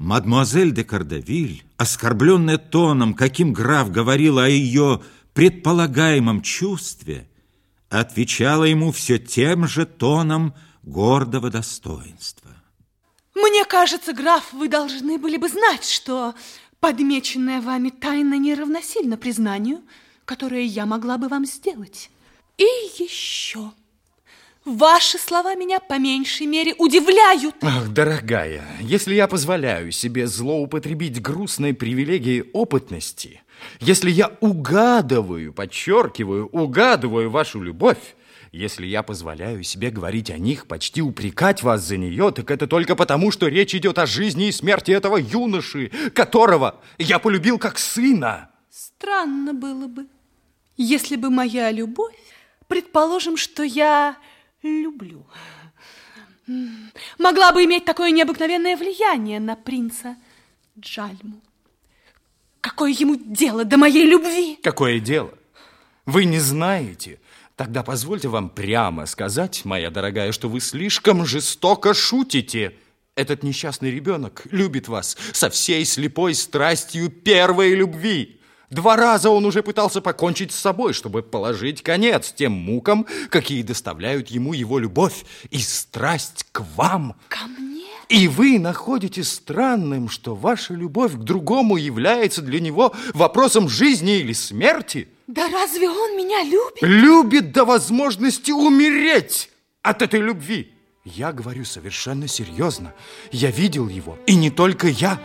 Мадемуазель де Кардавиль, оскорбленная тоном, каким граф говорил о ее предполагаемом чувстве, отвечала ему все тем же тоном гордого достоинства. Мне кажется, граф, вы должны были бы знать, что подмеченная вами тайна не равносильно признанию, которое я могла бы вам сделать. И еще... Ваши слова меня по меньшей мере удивляют. Ах, дорогая, если я позволяю себе злоупотребить грустной привилегией опытности, если я угадываю, подчеркиваю, угадываю вашу любовь, если я позволяю себе говорить о них, почти упрекать вас за нее, так это только потому, что речь идет о жизни и смерти этого юноши, которого я полюбил как сына. Странно было бы, если бы моя любовь, предположим, что я люблю, могла бы иметь такое необыкновенное влияние на принца Джальму. Какое ему дело до моей любви? Какое дело? Вы не знаете? Тогда позвольте вам прямо сказать, моя дорогая, что вы слишком жестоко шутите. Этот несчастный ребенок любит вас со всей слепой страстью первой любви. Два раза он уже пытался покончить с собой, чтобы положить конец тем мукам, какие доставляют ему его любовь и страсть к вам. Ко мне? И вы находите странным, что ваша любовь к другому является для него вопросом жизни или смерти? Да разве он меня любит? Любит до возможности умереть от этой любви. Я говорю совершенно серьезно. Я видел его, и не только я.